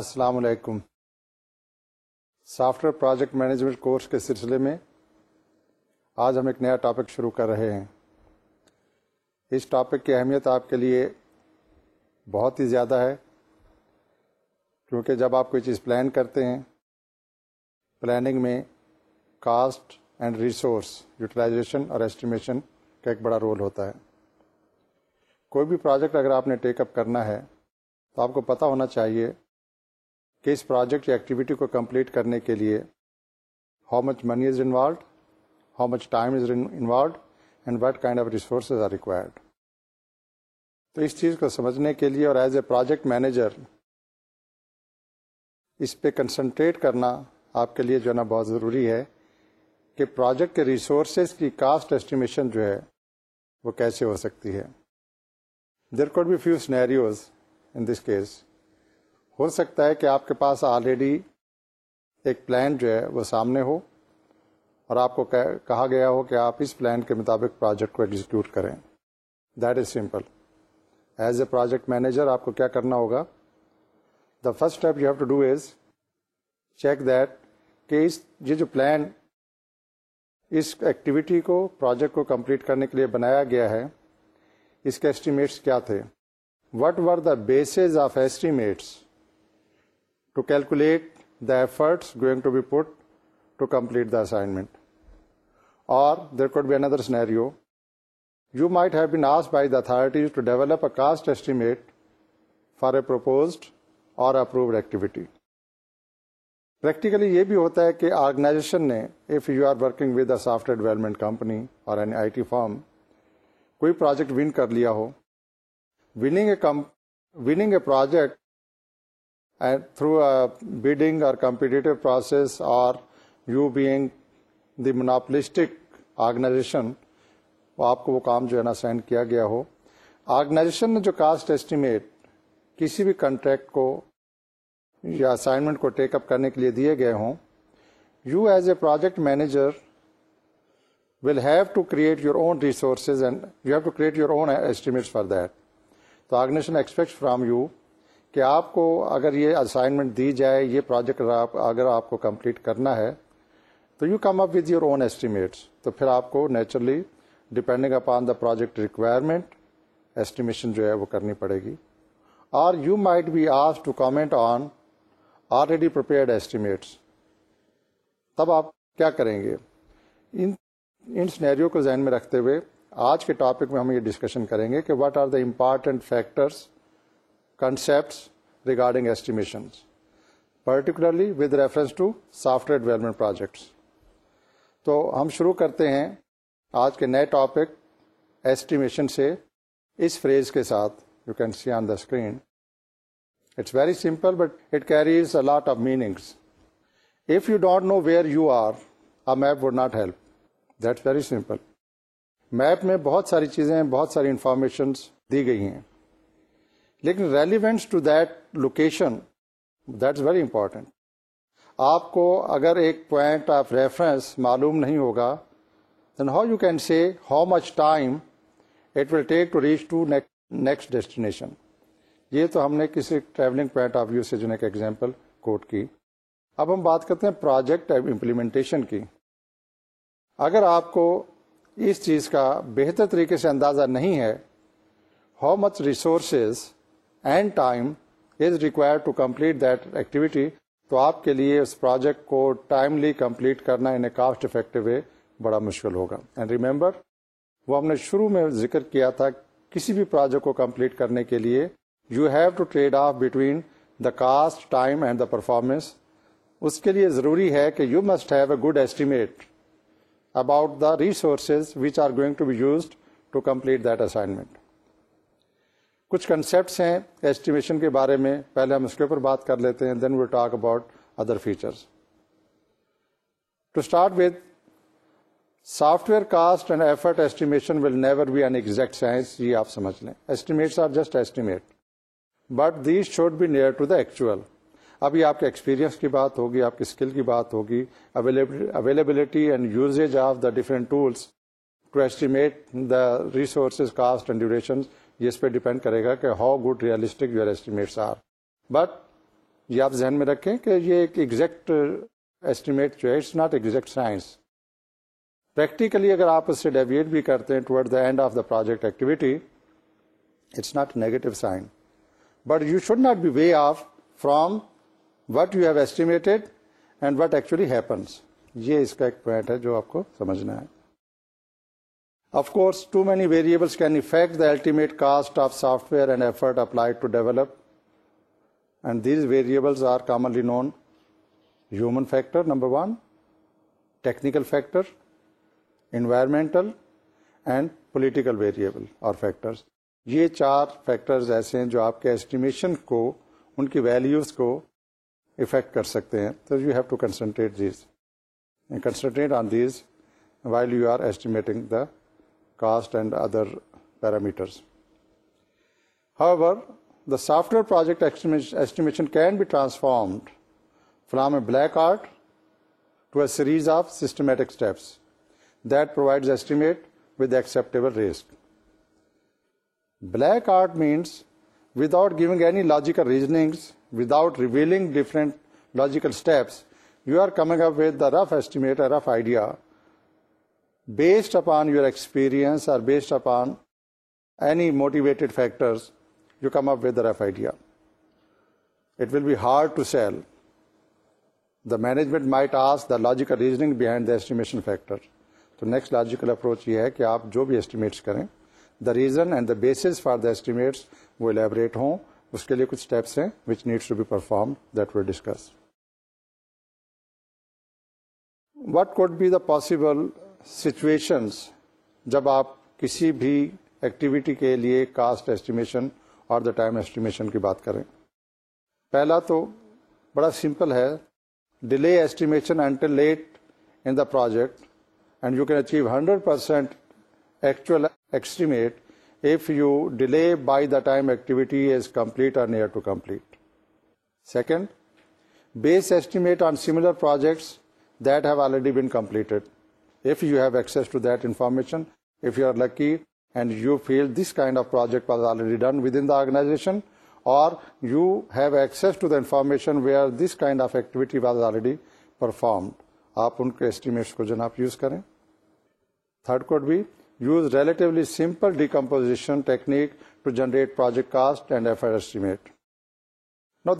السلام علیکم software project management course کے سلسلے میں آج ہم ایک نیا ٹاپک شروع کر رہے ہیں اس ٹاپک کی اہمیت آپ کے لیے بہت ہی زیادہ ہے کیونکہ جب آپ کوئی چیز پلان کرتے ہیں پلاننگ میں کاسٹ اینڈ ریسورس یوٹیلائزیشن اور ایسٹیمیشن کا ایک بڑا رول ہوتا ہے کوئی بھی پروجیکٹ اگر آپ نے ٹیک اپ کرنا ہے تو آپ کو پتہ ہونا چاہیے کہ اس پروجیکٹ یا ایکٹیویٹی کو کمپلیٹ کرنے کے لیے how much money is involved how much time is involved and what kind of resources are required تو اس چیز کو سمجھنے کے لیے اور ایز اے پروجیکٹ مینیجر اس پہ کنسنٹریٹ کرنا آپ کے لیے جو ہے نا بہت ضروری ہے کہ پروجیکٹ کے ریسورسز کی کاسٹ ایسٹیمیشن جو ہے وہ کیسے ہو سکتی ہے there could be few scenarios in this case ہو سکتا ہے کہ آپ کے پاس آلریڈی ایک پلان جو ہے وہ سامنے ہو اور آپ کو کہا گیا ہو کہ آپ اس پلان کے مطابق پروجیکٹ کو ایگزیکیوٹ کریں that is simple as a project manager آپ کو کیا کرنا ہوگا the first step you have to do is check that کہ اس یہ جو پلان اس ایکٹیویٹی کو پروجیکٹ کو کمپلیٹ کرنے کے لیے بنایا گیا ہے اس کے ایسٹیمیٹس کیا تھے what were the bases of estimates efforts going to be put to complete داسائنٹیز to develop a cost estimate for a or approved activity practically یہ بھی ہوتا ہے کہ آرگنائزیشن نے if you are working a software development company اور project won کر لیا ہو winning a winning a project تھروڈنگ اور competitive process or you being the monopolistic organisation آپ کو وہ کام جو ہے نا سینڈ کیا گیا ہو آرگنائزیشن نے جو کاسٹ ایسٹیمیٹ کسی بھی کنٹریکٹ کو یا اسائنمنٹ کو ٹیک اپ کرنے کے لیے دیے گئے ہوں you as a project manager will have to create your own resources and you have to create your own estimate for that تو آرگنیشن ایکسپیکٹ فرام یو کہ آپ کو اگر یہ اسائنمنٹ دی جائے یہ پروجیکٹ اگر آپ کو کمپلیٹ کرنا ہے تو you come up with your own estimates تو پھر آپ کو naturally depending upon the project requirement estimation جو ہے وہ کرنی پڑے گی اور یو مائٹ بی آس to comment on already prepared estimates تب آپ کیا کریں گے ان سنریوں کو ذہن میں رکھتے ہوئے آج کے ٹاپک میں ہم یہ ڈسکشن کریں گے کہ what are the important factors concepts regarding estimation particularly with reference to software development projects تو ہم شروع کرتے ہیں آج کے نئے ٹاپک ایسٹیمیشن سے اس فریز کے ساتھ you can see on the screen it's very simple but it carries a lot of meanings if you don't know where you are a map would not help that's very simple map میں بہت ساری چیزیں بہت ساری informations دی گئی ہیں لیکن relevant to that location that is very important آپ کو اگر ایک پوائنٹ آف ریفرنس معلوم نہیں ہوگا then how you can see how much time it will take to reach to next destination یہ تو ہم نے کسی ٹریولنگ پوائنٹ آف ویو سے جو ایک ایگزامپل کوٹ کی اب ہم بات کرتے ہیں پروجیکٹ امپلیمنٹیشن کی اگر آپ کو اس چیز کا بہتر طریقے سے اندازہ نہیں ہے how much resources and time is required to complete that activity تو آپ کے لیے اس پروجیکٹ کو ٹائملی کمپلیٹ کرنا in a cost effective way بڑا مشکل ہوگا اینڈ ریمبر وہ ہم نے شروع میں ذکر کیا تھا کسی بھی پروجیکٹ کو کمپلیٹ کرنے کے لیے you have to trade off between the cost time and the performance اس کے لیے ضروری ہے کہ you must have a good estimate about the resources which are going to be used to complete that assignment کچھ concepts ہیں estimation کے بارے میں پہلے ہم اس کے اوپر بات کر لیتے ہیں then talk about other features to start with software cost and effort estimation will never be an exact science یہ آپ سمجھ لیں estimates are just estimate but these should be near to the actual ابھی آپ کے experience کی بات ہوگی آپ کی اسکل کی بات ہوگی availability and usage of the different tools to estimate the resources cost and duration یہ اس پہ ڈیپینڈ کرے گا کہ how good realistic your estimates are but یہ آپ ذہن میں رکھیں کہ یہ ایک exact it's not exact science practically اگر آپ اس سے ڈیویٹ بھی کرتے ہیں the end of the project activity it's not negative sign but you should not be way of from what you have and what actually happens یہ اس کا ایک پوائنٹ ہے جو آپ کو سمجھنا ہے of course too many variable affect the ultimate cost of software and effort apply to develop and these variables are commonly known human factor number one technical factor environmental and political variable اور factor یہ چار factors ایسے ہیں جو آپ کے estimation کو ان کی ویلیوز کو افیکٹ کر سکتے ہیں تو you have to concentrate these concentrate on these while you are estimate cost and other parameters. However, the software project estimation can be transformed from a black art to a series of systematic steps that provides estimate with acceptable risk. Black art means without giving any logical reasonings, without revealing different logical steps, you are coming up with the rough estimate, a rough idea based up a your experience based upon motivate factored to sell the management might as the logical the estimation factor تو next logical approach یہ ہے کہ آپ جو بھی ایسٹی کریں the reason and the base for the estimate وہ elaborate ہوں اس کے لیے کچھ اسٹیپس ہیں which needs to be perform that will discuss what could be the possible situations جب آپ کسی بھی ایکٹیویٹی کے لیے کاسٹ ایسٹیمیشن اور دا ٹائم ایسٹیمیشن کی بات کریں پہلا تو بڑا سمپل ہے delay estimation and let in the project and you can achieve hundred percent actual estimate if you delay by the time activity is complete اور near to complete second base estimate on similar projects that have already been completed if you have you to this lucky and you feel this kind within already done or you have access to the information where this kind of activity was already performed آپ ان کے estimates کو جناب use کریں third could بھی use relatively simple decomposition technique to generate project cost and effort no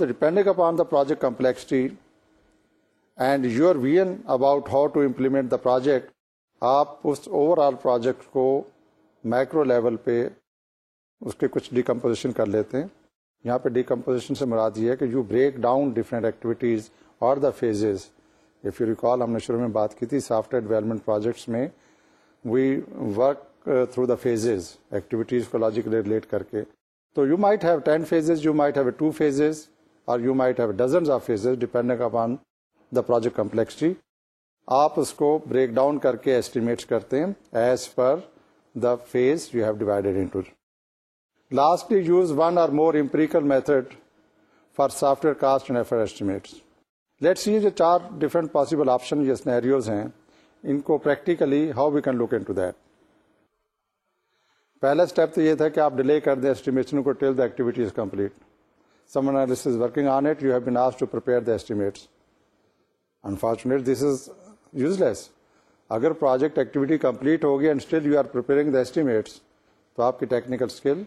upon the project complexity and your vision about how to implement the project آپ اس overall project کو micro level پہ اس کے کچھ decomposition کر لیتے ہیں یہاں پہ ڈیکمپوزیشن سے مراد یہ ہے کہ you break down different activities اور دا فیزز یو ریکال ہم نے شروع میں بات کی تھی سافٹ ویئر ڈیولپمنٹ پروجیکٹس میں we work through the phases activities کو لاجکلی ریلیٹ کر کے تو you might have have have ten phases phases phases you you might might to اور of depending upon the project complexity آپ اس کو break down کر کے ایسٹیمیٹ کرتے ہیں as per the phase you have divided lastly use one or more empirical method for software cost and effort late see جو چار different possible option یا سنیروز ہیں ان کو practically how we can look into that پہلا step تو یہ تھا کہ آپ ڈیلے کر دیں ایسٹیمیشن کو till is complete some is working on you have been as to the estimates unfortunate this is یوز لیس اگر پروجیکٹ ایکٹیویٹی کمپلیٹ ہوگی and still you are the estimates تو آپ کی ٹیکنیکل اسکل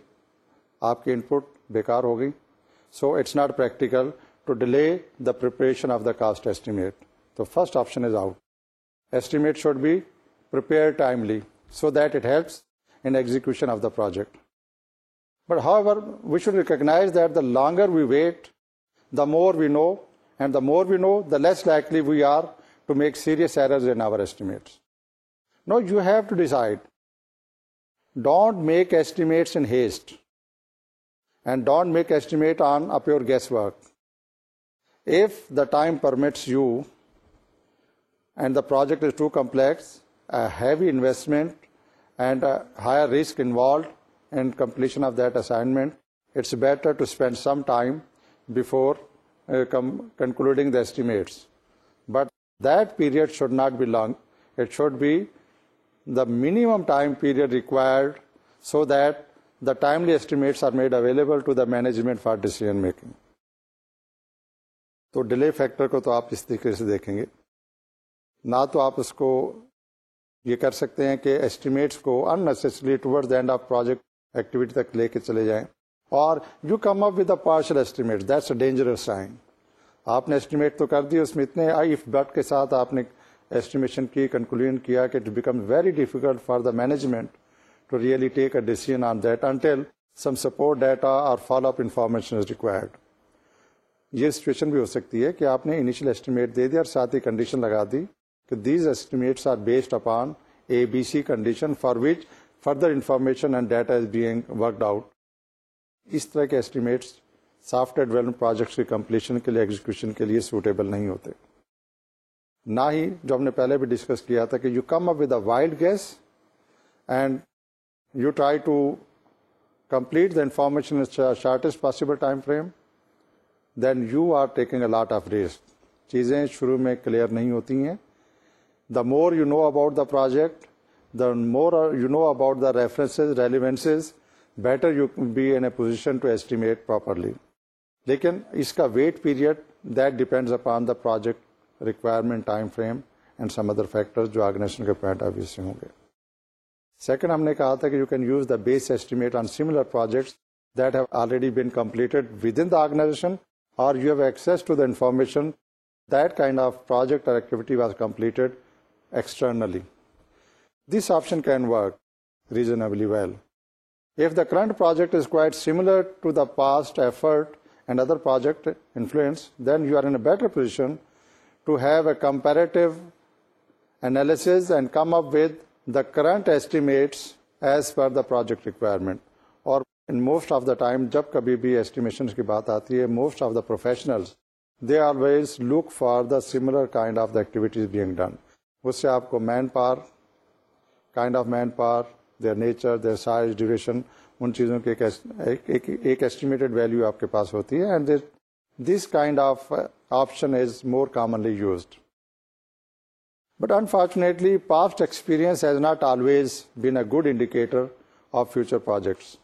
آپ کی انپٹ پٹ بیکار ہوگی so it's not practical to delay the the preparation of cost estimate تو first option is out estimate should be prepare timely so that it helps in execution of the project but however we should recognize that the longer we wait the more we know And the more we know, the less likely we are to make serious errors in our estimates. Now you have to decide. Don't make estimates in haste. And don't make estimate on a pure guesswork. If the time permits you and the project is too complex, a heavy investment and a higher risk involved in completion of that assignment, it's better to spend some time before concluding the estimates but that period should not be long it should be the minimum time period required so that the timely estimates are made available to the management for decision making تو delay factor کو تو آپ اس طریقے سے دیکھیں گے نہ تو آپ اس کو یہ کر سکتے ہیں کہ ایسٹیمیٹس کو unnecessary end of project activity تک لے کے چلے جائیں اور you come up with a partial estimate that's a dangerous sign آپ نے ایسٹیمیٹ تو کر دیا اس میں اتنے آئی بٹ کے ساتھ آپ نے ایسٹیمیشن کی کنکلوژن کیا کہ it become very difficult for the management to really take a decision on that until some support data اور follow up information is required یہ سچویشن بھی ہو سکتی ہے کہ آپ نے انیشیل ایسٹیمیٹ دے دیا اور ساتھ ہی کنڈیشن لگا دی کہ these estimates are based upon A B C condition for which further information and data is being worked out اس طرح کے estimates software development projects کے کمپلیشن کے لیے ایگزیکشن کے لیے سوٹیبل نہیں ہوتے نہ ہی جو ہم نے پہلے بھی ڈسکس کیا تھا کہ you come up with a wild guess and you try to complete the information shortest possible time frame then you are taking a lot of risk چیزیں شروع میں کلیئر نہیں ہوتی ہیں the more you know about the project the more you know about the references relevances better you be in a position to estimate properly لیکن اس کا wait period that depends upon the project requirement time frame and some other factor جو organization کے point of سے ہوں گے second ہم نے کہا تھا کہ you can use the base estimate on similar projects that have already been completed within the organization اور you have access to the information that kind of project اور activity was completed externally this option can work reasonably well if the current project similar to داسٹ effort other projector current ایسٹی the project requirement اور time جب کبھی بھی estimation کی بات آتی ہے most of the professional they are ways look for the similar kind of the activity done اس سے آپ کو manpower kind of manpower their nature their size duration ان چیزوں کی ایک ایسٹیمیٹڈ ویلیو آپ کے پاس ہوتی ہے and this kind of option is more commonly used but unfortunately past experience has not always been a good indicator of future projects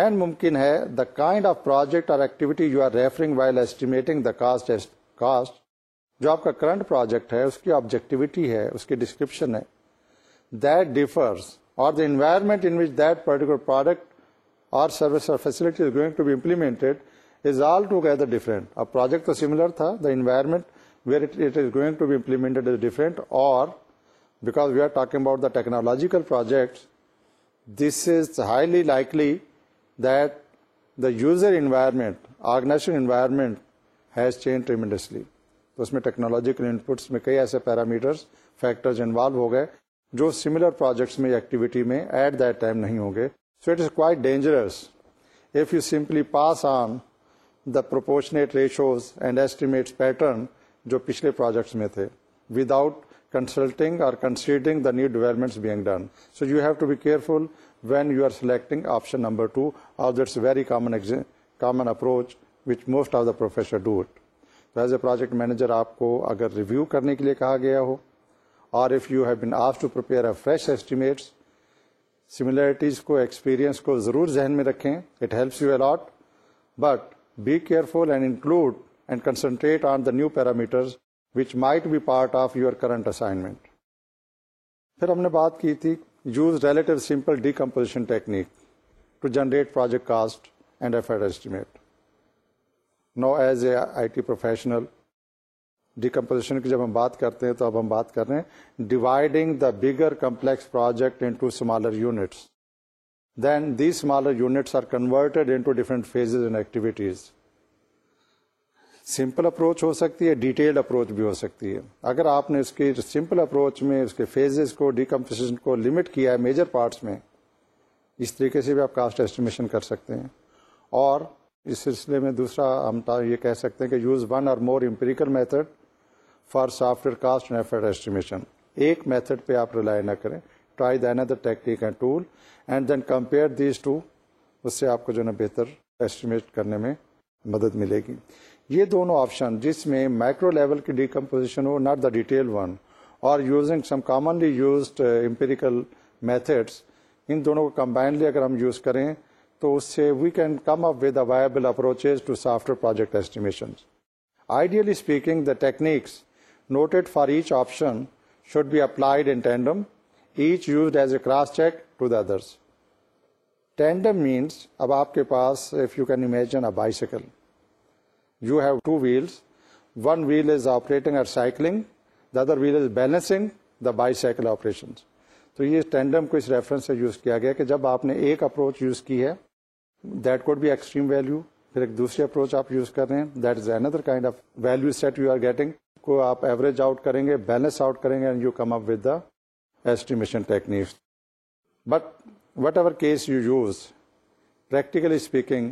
and ممکن ہے دا کائنڈ آف پروجیکٹ اور activity you are referring while estimating the cost cost جو آپ کا current project ہے اس کی objectivity ہے اس کی ڈسکرپشن ہے the environment in that particular product اور service to be implement all together different project تو سیملر تھا داوائرمنٹ اور because we are talking about the technology کل project this is highly likely the user environment organize انمنٹ has changed تو اس میں technological inputs میں کئی ایسے پیرامیٹرس فیکٹر انوالو ہو گئے جو سملر پروجیکٹس میں ایکٹیویٹی میں ایٹ دیٹ ٹائم نہیں ہوں گے so it is quite dangerous if you simply pass on the proportionate ratios and estimates pattern جو پچھلے پروجیکٹس میں تھے وداؤٹ کنسلٹنگ اور considering the new development being done so you have to be careful when you are selecting option number two that's very common common approach which most of the professor do it as a project manager آپ کو اگر review کرنے کے لیے کہا گیا ہو اور if you have been of to a fresh estimates similarities کو کو ایکسپیرئنس ضرور ذہن میں رکھیں it helps you a lot but be careful and include and concentrate on the new parameters which might be part of your current assignment پھر ہم نے بات کی تھی use relative simple decomposition technique to generate project cost and effort estimate now as a I T professional decomposition کی جب ہم بات کرتے ہیں تو اب ہم بات کر رہے ہیں dividing the bigger complex project into smaller units then the units are phases and activities simple approach ہو سکتی ہے ڈیٹیل اپروچ بھی ہو سکتی ہے اگر آپ نے اس کی سمپل اپروچ میں اس کے فیزز کو ڈیکمپوزیشن کو لمٹ کیا ہے میجر پارٹس میں اس طریقے سے بھی آپ کاسٹ ایسٹیمیشن کر سکتے ہیں اور اس سلسلے میں دوسرا ہم یہ کہہ سکتے ہیں کہ use one or more empirical method for software cost effort estimation ایک میتھڈ پہ آپ ریلائی نہ کریں try other technique and tool and then compare these to اس سے آپ کو جو ہے نا بہتر کرنے میں مدد ملے گی یہ دونوں آپشن جس میں مائکرو لیول کی ڈیکمپوزیشن ہو not the detail one or using some commonly used empirical methods ان دونوں کو کمبائنڈلی اگر ہم یوز کریں تو اس سے we can come up with ودل approaches to software project estimation ideally speaking the techniques noted for each option should be applied in tandem, each used as a cross-check to the others. Tandem means, ab aapke paas, if you can imagine a bicycle, you have two wheels, one wheel is operating or cycling, the other wheel is balancing the bicycle operations. تو یہ tandem کو اس reference سے use کیا گیا کہ جب آپ نے ایک اپروچ یوز کی ہے that could be extreme value پھر ایک دوسری اپروچ آپ یوز کر رہے ہیں that is another kind of value set you are getting کو آپ ایوریج آؤٹ کریں گے بیلنس آؤٹ کریں گے and you come up with the estimation techniques but whatever case you use practically speaking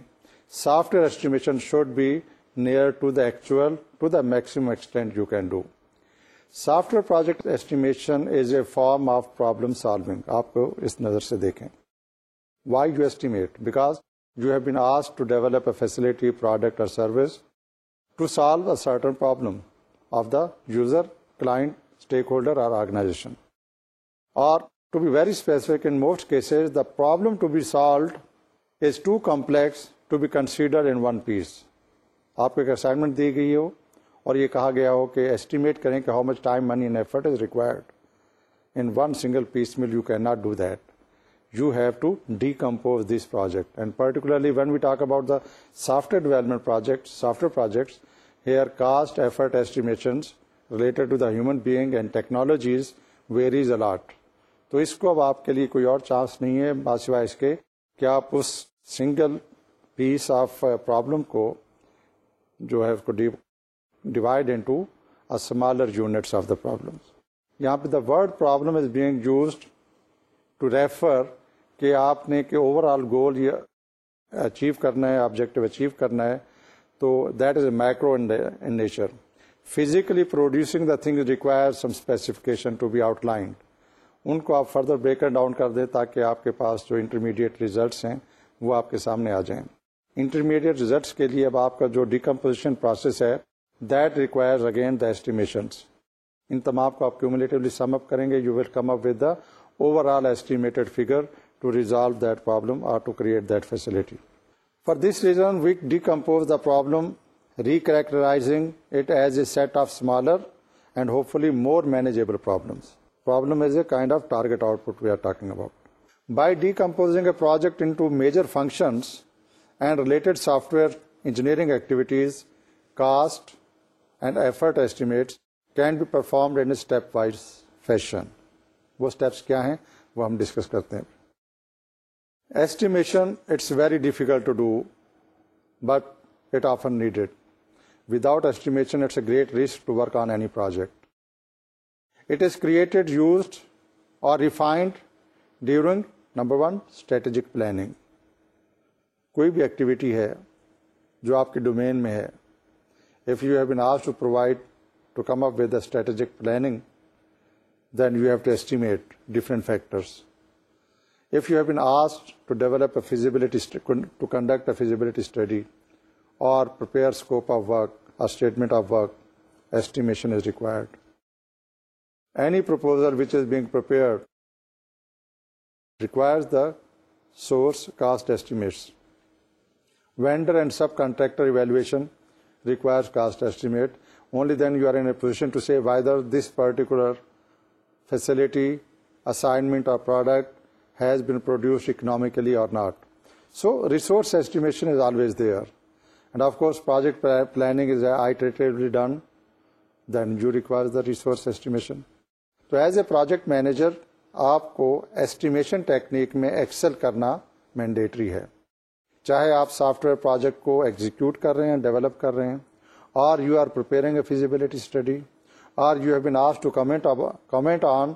software estimation should be near to the actual to the maximum extent you can do software project estimation is a form of problem solving آپ کو اس نظر سے دیکھیں why you estimate because you have base to develop a facility product service to solve certain problem of the user class stakeholder اور organization اور problem to be solved is too complex to be consider piece آپ کو ایک assignment دی گئی ہو اور یہ کہا گیا ہو کہ ایسٹیمیٹ کریں کہ how much time money and effort is required in one single پیس مل you can not do that you have to decompose this project and particularly when we talk about software development project software projects estimation related and technologies is a lot. تو اس کو اب آپ کے لیے کوئی اور chance نہیں ہے باسوائے اس کے آپ اس سنگل پیس آف پرابلم کو جو ہے اس کو divide into smaller units of the problem یہاں پہ the word problem is being used to refer کہ آپ نے کہ اوور آل گول اچیو کرنا ہے آبجیکٹو اچیو کرنا ہے تو that is a micro in nature physically producing the thing require some specification to be outline ان کو آپ فردر بریک ڈاؤن کر دیں تاکہ آپ کے پاس جو انٹرمیڈیٹ ریزلٹس ہیں وہ آپ کے سامنے آ جائیں انٹرمیڈیٹ ریزلٹس کے لیے اب آپ کا جو ڈیکمپوزیشن پروسیس ہے that requires again the estimations ان تمام کو آپ کیومولیٹولی سم اپ اپ کریں گے you will come with the overall estimated figure to resolve that problem or to create that facility. For this reason, we decompose the problem, recharacterizing it as a set of smaller and hopefully more manageable problems. Problem is a kind of target output we are talking about. By decomposing a project into major functions and related software engineering activities, cost and effort estimates can be performed in a stepwise fashion. وہ steps کیا ہیں وہ ہم discuss کرتے ہیں estimation it's very difficult to do but it often needed without estimation it's a great risk to work on any project it is created used or refined during number one strategic planning کوئی بھی activity ہے جو آپ کے domain میں ہے if you have been as to provide to come up with a strategic planning facility to conduct a feasibility study اور statement of estimated any proposal which is being per source cost estimate vendor and sub contractor evolution require cost estimate then you are a ویڈر this particular facility assignment اور product has been always there. اور not so resource planning is always there and of require the done then you as a project manager آپ کو estimation technique میں excel کرنا mandatory ہے چاہے آپ software project کو ایگزیکیوٹ کر رہے ہیں ڈیولپ کر رہے ہیں اور یو آر پرگ a feasibility study or you the pro, about any comment on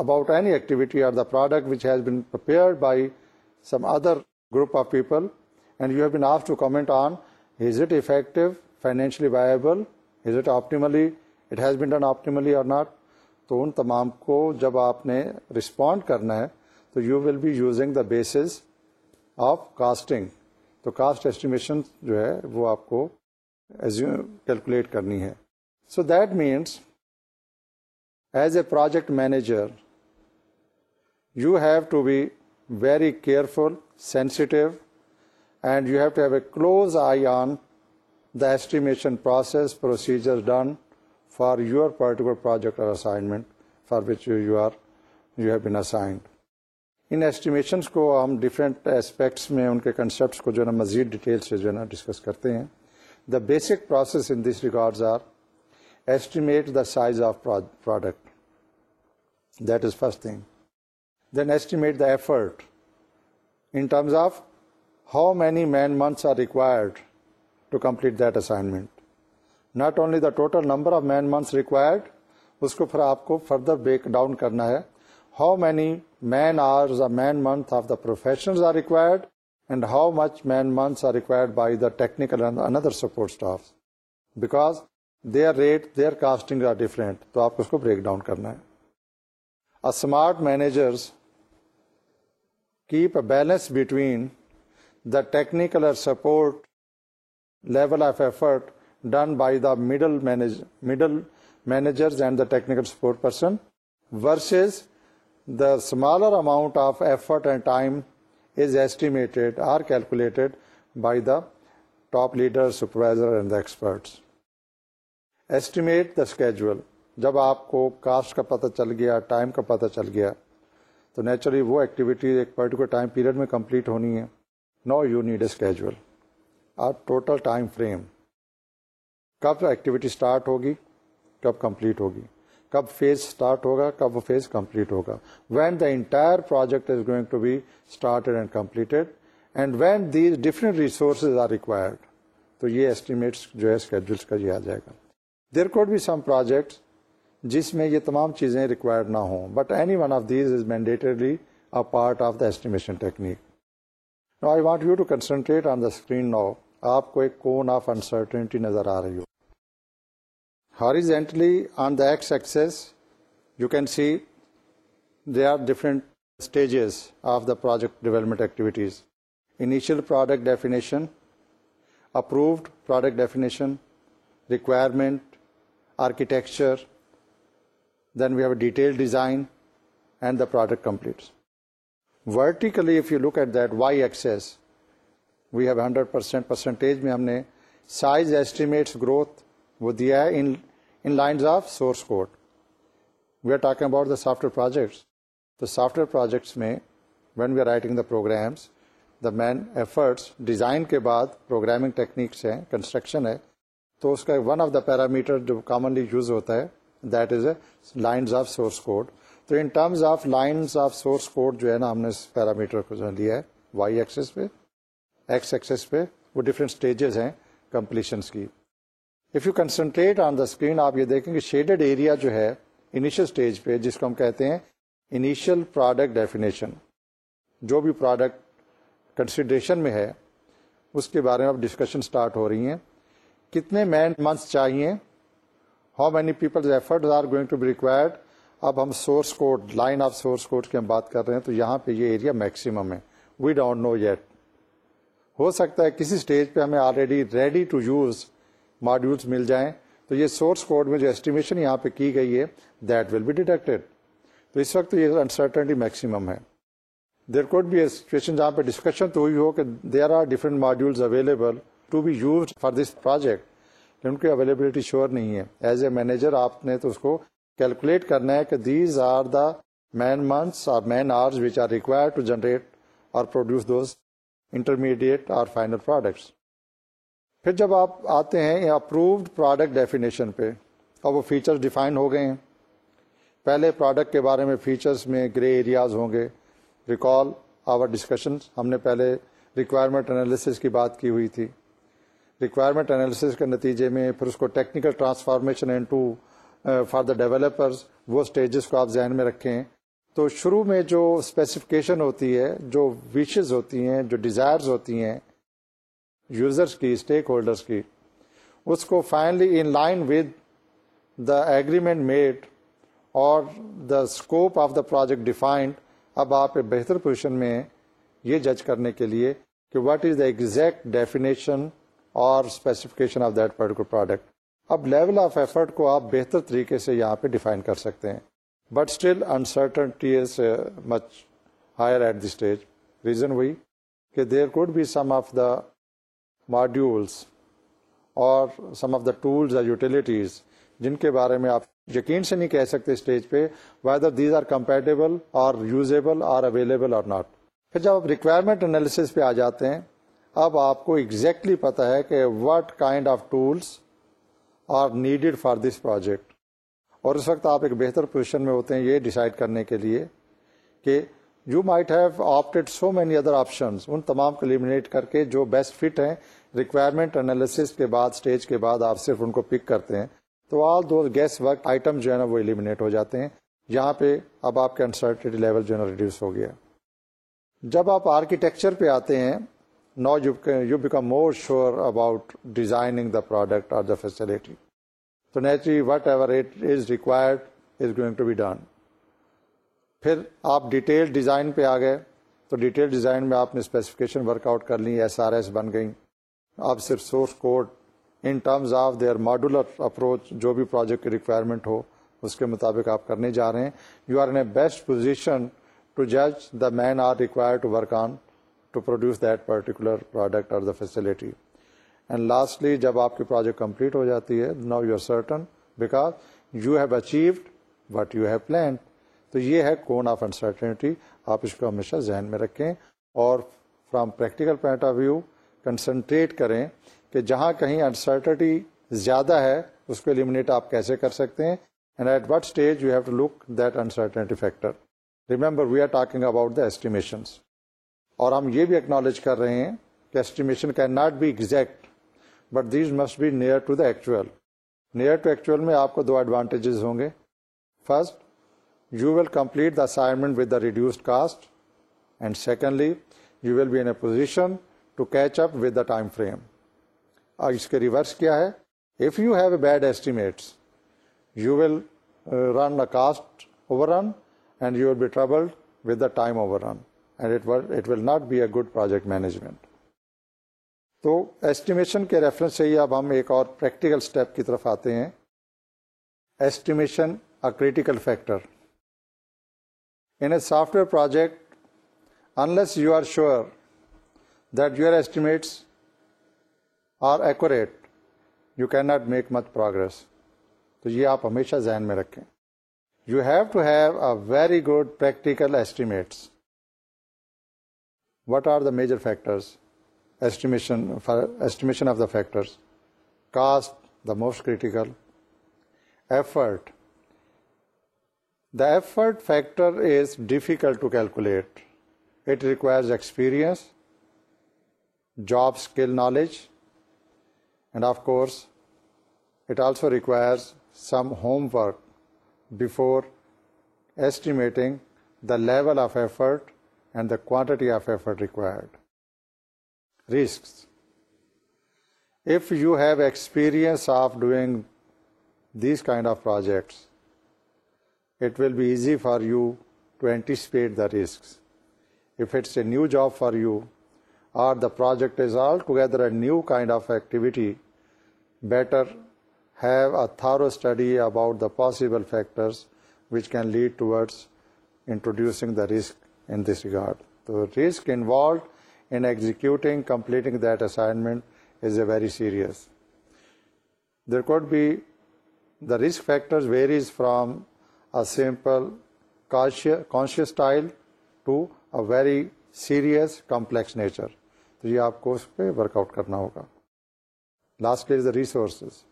about any activity or the product which has other group of people and you have been asked to comment on is it effective financially viable is it optimally it has been done optimally or not تو ان تمام کو جب آپ نے respond کرنا ہے تو you will be using the bases of costing تو کاسٹ ایسٹیمیشن جو ہے وہ آپ کو کیلکولیٹ کرنی ہے so that means as a project manager you have to be very careful sensitive and you have to have a close eye on the estimation process procedure done for your particular project or assignment for which you are you have been assigned ان estimations کو ہم different aspects میں ان کے concepts کو جو ہے نا مزید ڈیٹیل سے جو ہے نا ڈسکس کرتے ہیں the basic process in this records are estimate the size of product that is first thing then estimate effort in terms of how many man months are required to complete that assignment not only the total number of man months required اس کو پھر آپ کو further break down کرنا ہے how many man or month of the professions are required and how much man month are required by the technical their rate their costing are different تو آپ کو اس کو بریک ڈاؤن کرنا ہے smart manager keep a balance between the technical support level of effort done by the middle middle manager and the technical support person versus the smaller amount of effort and time is estimated or calculated by the top leader and the expert estimate the schedule جب آپ کو cost کا پتہ چل گیا time کا پتہ چل گیا تو نیچرلی وہ ایکٹیویٹی ایک پرٹیکولر ٹائم پیریڈ میں کمپلیٹ ہونی ہے نو you need a schedule or total time frame کب ایکٹیویٹی اسٹارٹ ہوگی کب کمپلیٹ ہوگی کب فیز اسٹارٹ ہوگا کب وہ فیز کمپلیٹ ہوگا when the entire project is going to be started and completed and when these different resources are required تو یہ ایسٹیمیٹس جو ہے اسکیجولس کا یہ آ جائے گا there could be some project جس میں یہ تمام چیزیں ریکوائرڈ نہ ہوں but any one of these is mandatorily a part of the estimation technique now I want you to concentrate on the screen now آپ کو ایک کون آف انسرٹنٹی نظر آ رہی ہو horizontally on the x axis you can see they are different stages of the project development activities initial product definition approved product definition requirement architecture then we have detail design and the product complete vertically that y axis we have hundred percent percentage میں ہم نے size ایسٹی growth وہ دیا ہے talking about the سا projects the software projects میں when we are writing the programs the main efforts design کے بعد پروگرامنگ ٹیکنیکس ہیں کنسٹرکشن ہے تو اس کا ون آف دا پیرامیٹر جو کامنلی یوز ہوتا ہے that is a lines of source code تو in terms of lines of source code جو ہے نا ہم نے اس پیرامیٹر کو جو لیا ہے وائی ایکسس پہ ایکس ایکسس پہ وہ ڈفرینٹ اسٹیجز ہیں کمپلیشنس کی if you concentrate on the screen آپ یہ دیکھیں کہ شیڈڈ ایریا جو ہے انیشیل اسٹیج پہ جس کو ہم کہتے ہیں انیشیل پروڈکٹ ڈیفینیشن جو بھی پروڈکٹ کنسیڈریشن میں ہے اس کے بارے میں اب ڈسکشن اسٹارٹ ہو رہی ہیں کتنے مین منتھس چاہیے how many effort are going to be required اب ہم source code line of source code کی ہم بات کر رہے ہیں تو یہاں پہ یہ ایریا میکسیمم ہے وی ڈونٹ نو یٹ ہو سکتا ہے کسی اسٹیج پہ ہمیں already ready to use modules مل جائیں تو یہ سورس کوڈ میں جو ایسٹیمیشن یہاں پہ کی گئی ہے دیٹ ول بی ڈیٹیکٹیڈ تو اس وقت یہ انسرٹنٹی میکسیمم ہے there could be a situation جہاں پہ ڈسکشن تو ہوئی ہو کہ there are different modules available to be used for this project ان کی اویلیبلٹی شیور نہیں ہے ایز اے مینیجر آپ نے تو اس کو کیلکولیٹ کرنا ہے کہ these are the man months اور man hours which are require to generate اور پروڈیوس دوز انٹرمیڈیٹ اور فائنل پروڈکٹس پھر جب آپ آتے ہیں اپرووڈ پروڈکٹ ڈیفینیشن پہ اور وہ فیچرز ڈیفائن ہو گئے ہیں پہلے پروڈکٹ کے بارے میں فیچرس میں گرے ایریاز ہوں گے ریکال آور ڈسکشن ہم نے پہلے ریکوائرمنٹ انالیسس کی بات کی ہوئی تھی ریکوائرمنٹ اینالیس کے نتیجے میں پھر اس کو technical transformation to for the developers وہ اسٹیجز کو آپ ذہن میں رکھیں تو شروع میں جو اسپیسیفکیشن ہوتی ہے جو وشز ہوتی ہیں جو ڈیزائرز ہوتی ہیں یوزرس کی اسٹیک ہولڈرس کی اس کو finally in line with the agreement made اور the scope of the project defined اب آپ بہتر پوزیشن میں یہ جج کرنے کے لیے کہ what is the exact definition اور specification of that particular product اب لیول آف ایفرٹ کو آپ بہتر طریقے سے یہاں پہ ڈیفائن کر سکتے ہیں but still uncertainty is much higher at the stage reason وہی کہ there could be some of the modules اور سم آف دا ٹولز اور یوٹیلیٹیز جن کے بارے میں آپ یقین سے نہیں کہہ سکتے اسٹیج پہ whether these are compatible or usable or available or not پھر جب آپ ریکوائرمنٹ انالیس پہ آ جاتے ہیں اب آپ کو exactly پتا ہے کہ what kind of tools are needed for this project اور اس وقت آپ ایک بہتر پوزیشن میں ہوتے ہیں یہ ڈیسائڈ کرنے کے لیے کہ you might have opted so many other options ان تمام کو المینیٹ کر کے جو بیسٹ فٹ ہیں ریکوائرمنٹ انالیس کے بعد اسٹیج کے بعد آپ صرف ان کو پک کرتے ہیں تو although guess work item جو ہے نا وہ ایلیمنیٹ ہو جاتے ہیں یہاں پہ اب آپ کے انسرٹیڈ لیول جو ہے نا ریڈیوس ہو گیا جب آپ آرکیٹیکچر پہ آتے ہیں now you become more sure about designing the product اور نیچری whatever it is required is going to be done پھر آپ ڈیٹیل ڈیزائن پہ آ گئے تو ڈیٹیل ڈیزائن میں آپ نے اسپیسیفکیشن ورک آؤٹ کر لی ایس آر ایس بن گئیں آپ صرف source code in terms of their modular approach جو بھی پروجیکٹ کی ریکوائرمنٹ ہو اس کے مطابق آپ کرنے جا رہے ہیں you are in a best position to جج the man are require to work on to produce that particular product اور دا فیسلٹی اینڈ لاسٹلی جب آپ کی پروجیکٹ کمپلیٹ ہو جاتی ہے now you are certain because you have achieved what you have plan تو یہ ہے کون آف انسرٹنٹی آپ اس کو ہمیشہ ذہن میں رکھیں اور from practical point of view concentrate کریں کہ جہاں کہیں انسرٹنٹی زیادہ ہے اس کو المنیٹ آپ کیسے کر سکتے ہیں and at what stage you have to look that uncertainty factor remember we are talking about the estimations اور ہم یہ بھی ایکنالج کر رہے ہیں کہ estimation can not be exact but these must be near to the actual near to actual میں آپ کو دو ایڈوانٹیجز ہوں گے first you will complete the assignment with the reduced cost and secondly you will be in a position to catch up with the time frame اور اس کے reverse کیا ہے if you have a bad estimates you will run a cost over run and you will be with the time over run and it at will not be a good project management تو estimation کے reference سے ہی اب ہم ایک اور practical step کی طرف آتے ہیں estimation a critical factor in a software project unless you are sure that you estimates are accurate you can not make much progress تو یہ آپ ہمیشہ ذہن میں رکھیں you have to have a very good practical estimates What are the major factors? Estimation of the factors. Cost, the most critical. Effort. The effort factor is difficult to calculate. It requires experience, job skill knowledge, and of course, it also requires some homework before estimating the level of effort and the quantity of effort required. Risks. If you have experience of doing these kind of projects, it will be easy for you to anticipate the risks. If it's a new job for you, or the project is altogether a new kind of activity, better have a thorough study about the possible factors which can lead towards introducing the risk risk involve انگزیک completing that assignment is a very serious there could be risk factor varies فرامپل conscious to a very serious complex nature تو یہ آپ کو اس پہ work out کرنا ہوگا last is the resources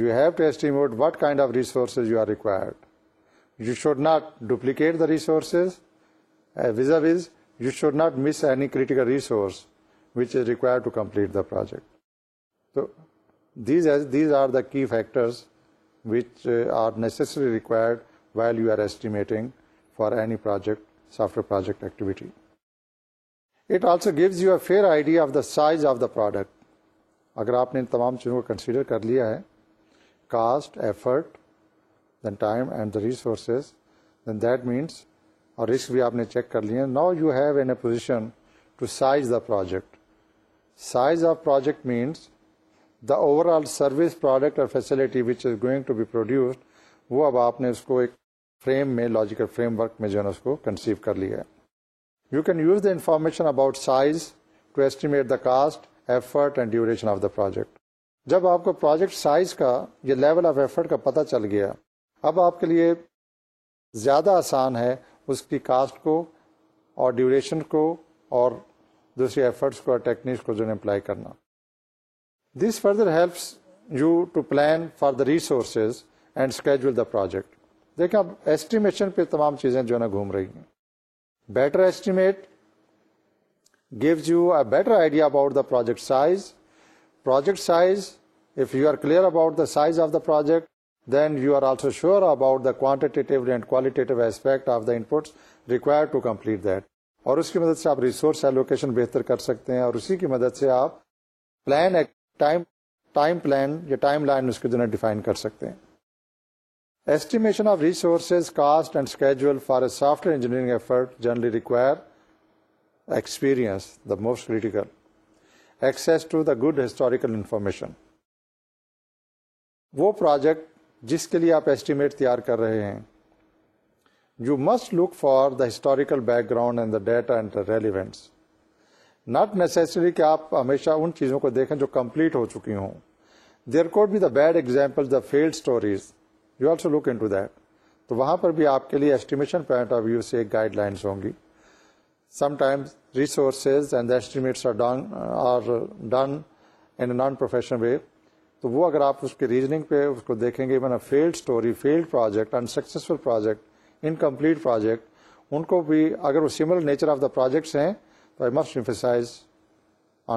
you have to ایسٹیز you are required you should not duplicate the resources vis a vis you should not miss any critical resource which is require to complete the project تو these these are the key factors which are necessary required well you are estimating for any project software project activity it also gives you a fair idea of the size of the product اگر آپ نے ان تمام چیزوں کو consider کر لیا ہے cost effort then time and the resources then that means اور رسک بھی آپ نے چیک کر لیا ہے نا you have an a position to size the project size of project means the overall service product اور facility which is going to be produced وہ اب آپ نے اس کو ایک فریم فریم میں میں لاجیکل ورک جو ہے اس کو کنسیو کر لیا ہے you can use the information about size to estimate the cost effort and duration of the project جب آپ کو پروجیکٹ سائز کا یا لیول آف ایفرٹ کا پتہ چل گیا اب آپ کے لیے زیادہ آسان ہے اس کی کاسٹ کو اور ڈیوریشن کو اور دوسری ایفرٹس کو اور ٹیکنیکس کو جو اپلائی کرنا this further helps you to plan for the resources and schedule the project دیکھیں اب ایسٹیمیشن پہ تمام چیزیں جو ہے نا گھوم رہی ہیں better estimate gives you a better idea about the project size project size if you are clear about the size of the project then you are also sure inputs required quantitative and qualitative aspect of the مدد require to complete allocation بہتر کر سکتے ہیں اور اسی کی مدد سے آپ پلان ٹائم پلان یا ٹائم لائن اس کے ڈیفائن کر سکتے ہیں estimation of resources cost and schedule for a software engineering effort generally require experience the most critical access to the good historical information وہ پروجیکٹ جس کے لیے آپ ایسٹیمیٹ تیار کر رہے ہیں you must look for the historical background and the data and the ریلیونٹس not necessary کہ آپ ہمیشہ ان چیزوں کو دیکھیں جو کمپلیٹ ہو چکی ہوں there could be the bad example the field stories you also look into that تو وہاں پر بھی آپ کے لیے ایسٹیمیشن پوائنٹ آف ویو سے ایک گائیڈ لائنس ہوں گی sometimes resources and the estimates are done in non professional way تو وہ اگر آپ اس کی ریزننگ پہ اس کو دیکھیں گے میں field story field project unsuccessful project incomplete project ان کو بھی اگر وہ similar nature of the projects ہیں تو I must emphasize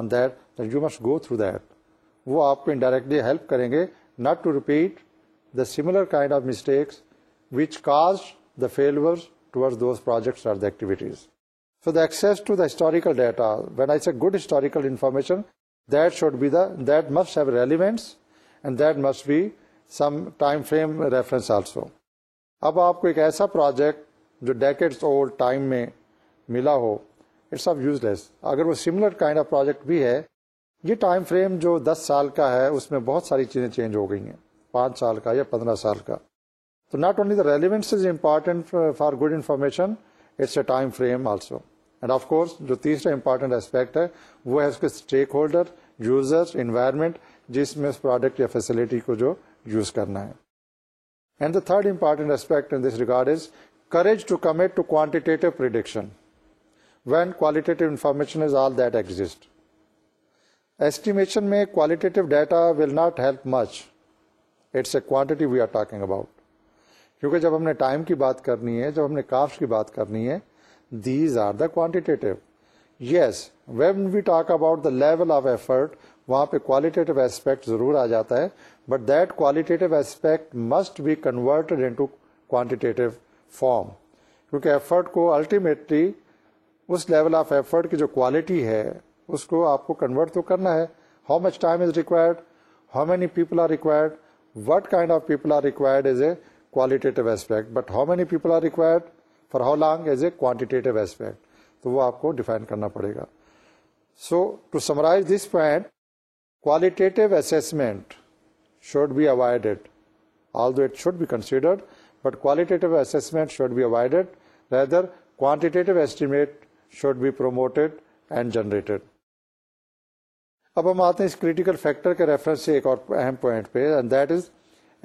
on that then you must go through that وہ آپ کو انڈائریکٹلی ہیلپ کریں گے not to repeat the similar kind of mistakes which cause the failure ٹوڈ those projects are the activities for the access to the historical data when I سے good historical information that should be the that must be must be some time frame اب آپ کو ایک ایسا project جو decades old time میں ملا ہو اٹس آف یوز لیس اگر وہ سملر کائنڈ آف پروجیکٹ بھی ہے یہ ٹائم فریم جو دس سال کا ہے اس میں بہت ساری چیزیں چینج ہو گئی ہیں پانچ سال کا یا پندرہ سال کا تو not only the relevance is important for good information it's a time frame also and of course جو تیسرا امپارٹینٹ اسپیکٹ ہے وہ ہے اس کے اسٹیک ہولڈر یوزر انوائرمنٹ جس میں اس پروڈکٹ یا فیسلٹی کو جو یوز کرنا ہے and the third important this regard is courage to commit to quantitative prediction when information is all that exit estimation میں data will not help much it's a quantity we are talking about کیونکہ جب ہم نے time کی بات کرنی ہے جب ہم نے کافٹ کی بات کرنی ہے these are the quantitative yes we talk about of effort وہاں پہ ایسپیکٹ ضرور آ جاتا ہے but that qualitative aspect must be converted to quantitative form کیونکہ ایفرٹ کو الٹیمیٹلی اس لیول آف ایفرٹ کی جو کوالٹی ہے اس کو آپ کو کنورٹ تو کرنا ہے how much time is required how many people are required what kind of people are required is a qualitative aspect but how many people are required for how long is a quantitative aspect تو وہ آپ کو define کرنا پڑے گا so to summarize this point qualitative assessment should be avoided although it should be considered but quality assessment should be avoided rather quantitative estimate should be promoted and generated اب ہم آتے ہیں اس کریٹیکل فیکٹر کے reference سے ایک اور اہم پوائنٹ پہ and that is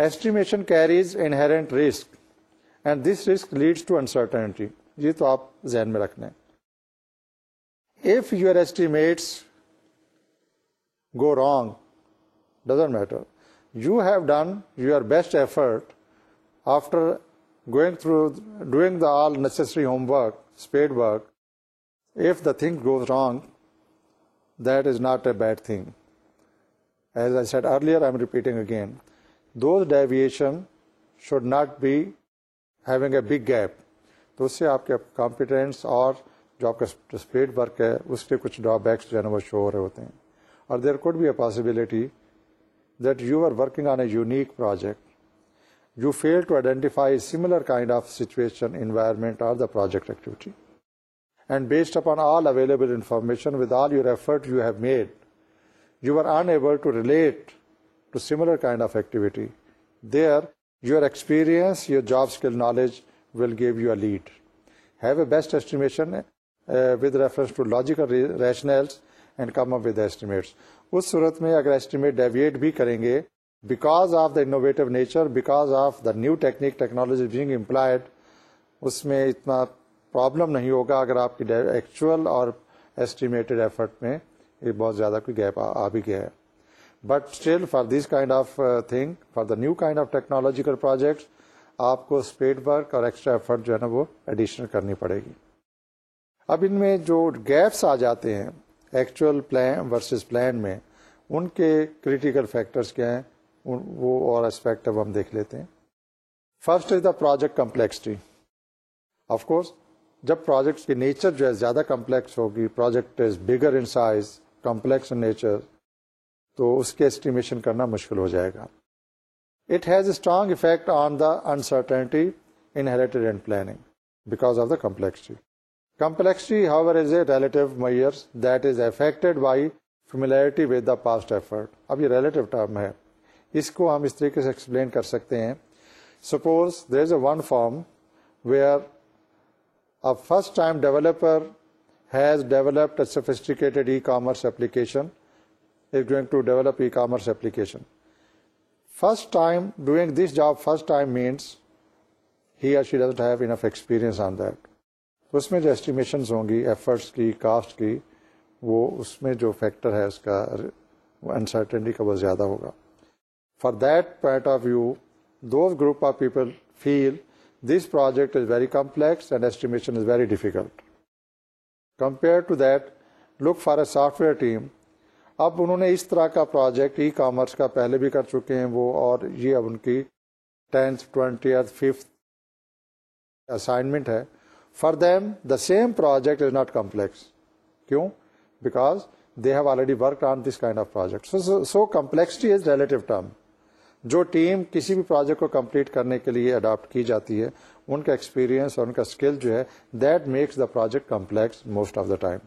estimation carries inherent risk and this risk leads to uncertainty یہ تو آپ ذہن میں رکھ لیں you your estimates go wrong doesn't matter you have done your best effort after going through doing the all necessary homework speed work if the thing goes wrong that is not a bad thing as I said earlier I am repeating again those deviation should not be having a big gap تو اس سے آپ کے competence اور جو آپ کا spadework ہے اس کے کچھ ڈرا بیکس جو ہے نا وہ شو ہو رہے ہوتے ہیں اور there could be a possibility that you are working on a unique project you feel to identify similar kind of situation environment or the project activity and based upon all available information with all your effort you you have made or to to relate similar kind of activity there your experience your job knowledge will give you or lead have a best estimation rational and come up with estimate اس صورت میں اگر ایسٹی deviate بھی کریں گے because of the invite nature because of the new technique technology employed اس میں اتنا پرابلم نہیں ہوگا اگر آپ کے ایکچوئل اور ایسٹی میں یہ بہت زیادہ کوئی گیپ آ بھی گیا ہے but still for this kind of thing for the new kind of technological project projects آپ کو اسپیڈ ورک اور ایکسٹرا ایفرٹ جو ہے نا وہ ایڈیشنل کرنی پڑے گی اب ان میں جو گیپس آ جاتے ہیں ایکچوئل پلان ورسز پلان میں ان کے کریٹیکل فیکٹرس کیا ہیں وہ اور اسپیکٹ اب ہم دیکھ لیتے ہیں first is the project complexity of course جب پروجیکٹس کی نیچر جو ہے زیادہ کمپلیکس ہوگی project is bigger in size complex in nature تو اس کے اسٹیمیشن کرنا مشکل ہو جائے گا it has strong effect on the uncertainty and planning because of the complexity complexity however is is a relative that affected by familiarity with the past effort اب یہ ریلیٹو ٹرم ہے اس کو ہم اس طریقے سے ایکسپلین کر سکتے ہیں suppose there is a one firm where a first time developer has developed sophisticated e commerce application is going to develop e-commerce application. First time doing this job first time means he or she doesn't have enough experience on that. اس میں جو estimations ہوں گی efforts کی cost کی وہ اس میں جو فیکٹر ہے اس کا انسرٹنٹی کا بہت زیادہ ہوگا for that point of view do group of people feel this project is very complex and estimation is very difficult compare to that look for a software team اب انہوں نے اس طرح کا پروجیکٹ ای کامرس کا پہلے بھی کر چکے ہیں وہ اور یہ اب ان کی ٹینتھ ٹوینٹی ففتھ اسائنمنٹ ہے for them the same project is not complex کیوں because they have already work on this kind of project so complexity is relative term جو ٹیم کسی بھی پروجیکٹ کو کمپلیٹ کرنے کے لیے اڈاپٹ کی جاتی ہے ان کا ایکسپیرینس اور ان کا اسکل جو ہے that makes the project complex most of the time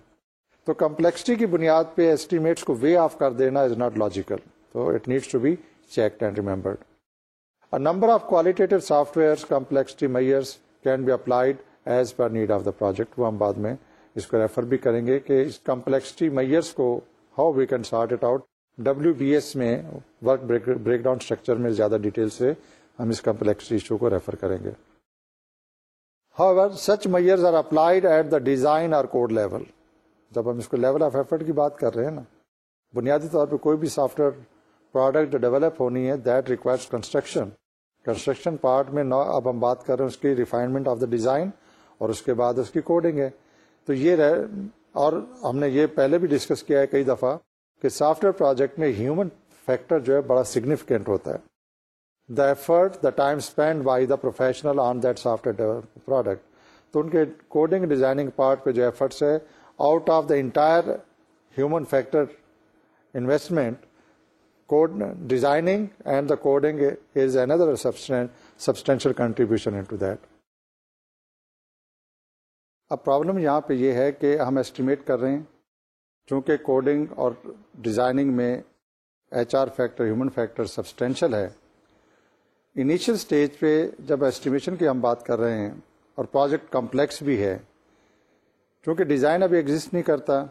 تو کمپلیکسٹی کی بنیاد پہ ایسٹیمیٹس کو وے آف کر دینا از ناٹ لاجیکل تو it needs to be check and remembered number of qualitative software complexity measures can be applied as per need of the project وہ ہم بعد میں اس کو ریفر بھی کریں گے کہ اس کمپلیکسٹی میئرس کو how we can sort it out W B S میں ورک بریک ڈاؤن اسٹرکچر میں زیادہ ڈیٹیل سے ہم اس کمپلیکسٹی ایشو کو ریفر کریں گے how such measures are applied at the design or code level جب ہم اس کو لیول آف ایفرٹ کی بات کر رہے ہیں نا بنیادی طور پہ کوئی بھی سافٹ ویئر پروڈکٹ ڈیولپ ہونی ہے دیٹ کنسٹرکشن کنسٹرکشن پارٹ میں اب ہم بات کر رہے ہیں اس کی ریفائنمنٹ آف دا ڈیزائن اور اس کے بعد اس کی کوڈنگ ہے تو یہ رہ اور ہم نے یہ پہلے بھی ڈسکس کیا ہے کئی دفعہ کہ سافٹ ویئر پروجیکٹ میں ہیومن فیکٹر جو ہے بڑا سگنیفیکینٹ ہوتا ہے the effort the time spend by the professional on that software product تو ان کے کوڈنگ ڈیزائننگ پارٹ پہ جو ایفرٹس ہے out of the entire human factor investment code designing and the coding is another substantial contribution اب problem یہاں پہ یہ ہے کہ ہم ایسٹیمیٹ کر رہے ہیں چونکہ کوڈنگ اور ڈیزائننگ میں H R factor human factor substantial ہے انیشیل اسٹیج پہ جب ایسٹیمیشن کی ہم بات کر رہے ہیں اور پروجیکٹ کمپلیکس بھی ہے ڈیزائن ابھی ایگزٹ نہیں کرتا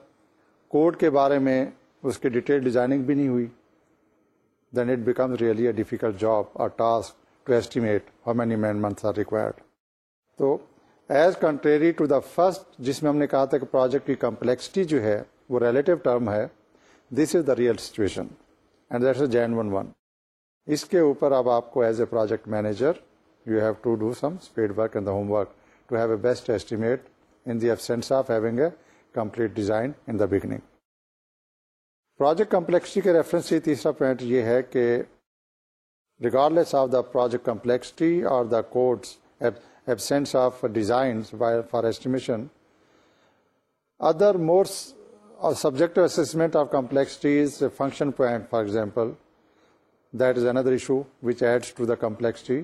کوڈ کے بارے میں اس کی ڈیٹیل ڈیزائننگ بھی نہیں ہوئی then it become really a difficult job اور task to estimate how many man months are required تو as contrary to the first جس میں ہم نے کہا تھا کہ پروجیکٹ کی کمپلیکسٹی جو ہے وہ ریلیٹو ٹرم ہے this is the real situation and جین ون ون اس کے اوپر اب آپ کو as a project manager you have to do some spade work and the home work to have a best estimate as a complete design in the beginning project complexity کے reference سے تیسرا point یہ ہے کہ record of the project complexity اور the codes absence of design for estimation other more subjective assessment of complexity function point for example that is another issue which adds to the complexity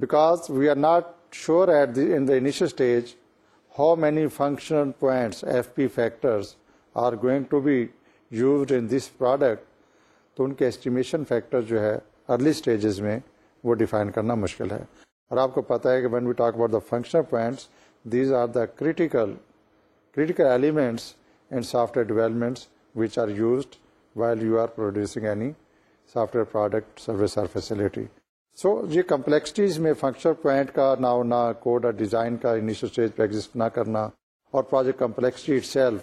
because we are not sure at the in the داشل stage how many functional points F P factors are going to be used in this product تو ان کے estimation factor جو ہے early stages میں وہ define کرنا مشکل ہے اور آپ کو پتا ہے کہ when we talk about the functional points these are the critical critical elements کر software developments which are used while you are producing any software product service or facility سو یہ کمپلیکسٹیز میں function point کا نہ ہونا code اور design کا initial stage پہ exit نہ کرنا اور پروجیکٹ کمپلیکسٹی اٹ سیلف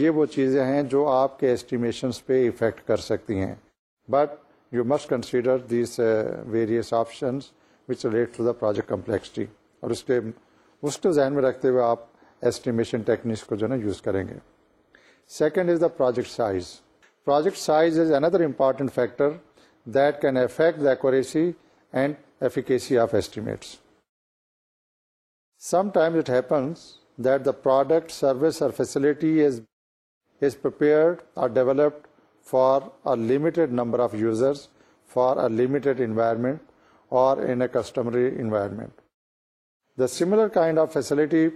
یہ وہ چیزیں ہیں جو آپ کے اسٹیمیشنس پہ افیکٹ کر سکتی ہیں but you must consider these various options which relate to the project complexity اور اس کے اس کو ذہن میں رکھتے ہوئے آپ ایسٹیمیشن ٹیکنیکس کو جو ہے نا یوز کریں گے second is the project size project size is another important factor that can affect the accuracy and efficacy of estimates. Sometimes it happens that the product, service or facility is prepared or developed for a limited number of users, for a limited environment or in a customary environment. The similar kind of facility,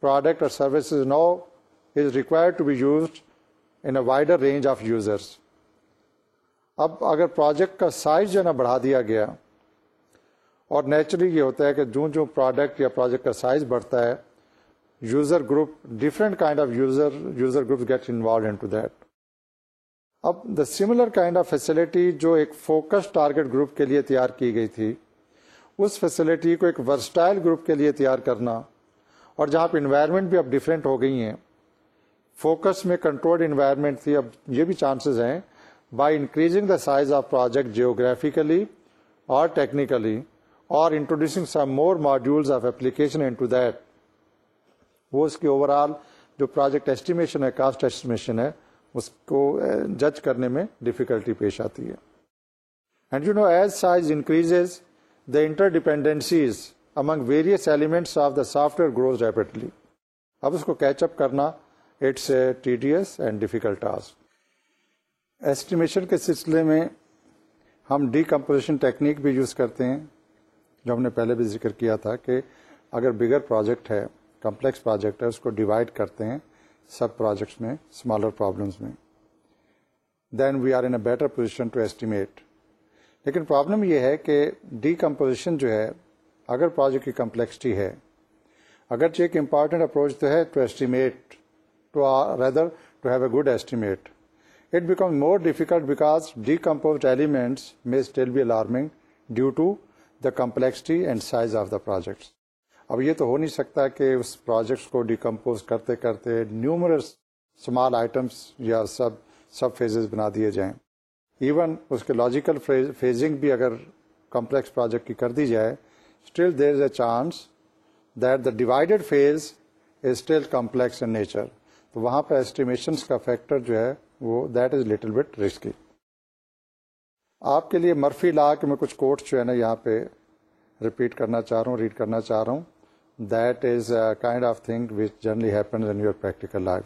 product or service is required to be used in a wider range of users. اب اگر project کا size جو ہے نا بڑھا دیا گیا اور نیچرلی یہ ہوتا ہے کہ جوں جو پروڈکٹ یا پروجیکٹ کا سائز بڑھتا ہے user group different kind of user user group get involve that اب the similar kind of facility جو ایک فوکس ٹارگیٹ گروپ کے لیے تیار کی گئی تھی اس فیسلٹی کو ایک ورسٹائل گروپ کے لیے تیار کرنا اور جہاں پہ انوائرمنٹ بھی اب ڈفرینٹ ہو گئی ہیں فوکس میں کنٹرول انوائرمنٹ تھی اب یہ بھی چانسز ہیں by increasing the size of project geographically or technically or introducing some more modules of application into that وہ اس کی اوور آل جو پروجیکٹ ایسٹیمیشن ہے کاسٹ ایسٹیمیشن ہے اس کو جج کرنے میں ڈیفیکلٹی پیش آتی ہے and you know as size increases the interdependencies among various elements of the software grows rapidly اب اس کو کیچ اپ کرنا it's a tedious and difficult task estimation کے سلسلے میں ہم ڈیکمپوزیشن ٹیکنیک بھی use کرتے ہیں جو ہم نے پہلے بھی ذکر کیا تھا کہ اگر بگر پروجیکٹ ہے کمپلیکس پروجیکٹ ہے اس کو ڈیوائڈ کرتے ہیں سب پروجیکٹس میں اسمالر پرابلمس میں then we are in a better position to estimate لیکن پرابلم یہ ہے کہ ڈی کمپوزیشن جو ہے اگر پروجیکٹ کی کمپلیکسٹی ہے اگرچہ ایک امپارٹنٹ اپروچ تو ہے to estimate to to rather have a good estimate it becomes more difficult because decomposed elements may still be alarming due to the complexity and size of the projects. اب یہ تو ہو نہیں سکتا کہ اس پروجیکٹس کو ڈیکمپوز کرتے کرتے نیومرس اسمال آئٹمس یا سب سب فیزز بنا دیے جائیں ایون اس کے لاجیکل فیزنگ بھی اگر کمپلیکس پروجیکٹ کی کر دی جائے still there is a chance that the divided phase is still complex in nature تو وہاں پہ ایسٹیمیشنس کا فیکٹر جو ہے وہ that is little bit risky آپ کے لیے مرفی لا کے میں کچھ کوٹس جو ہے نا یہاں پہ ریپیٹ کرنا چاہ رہا ہوں ریڈ کرنا چاہ رہا ہوں that is a kind of thing which happens in your practical life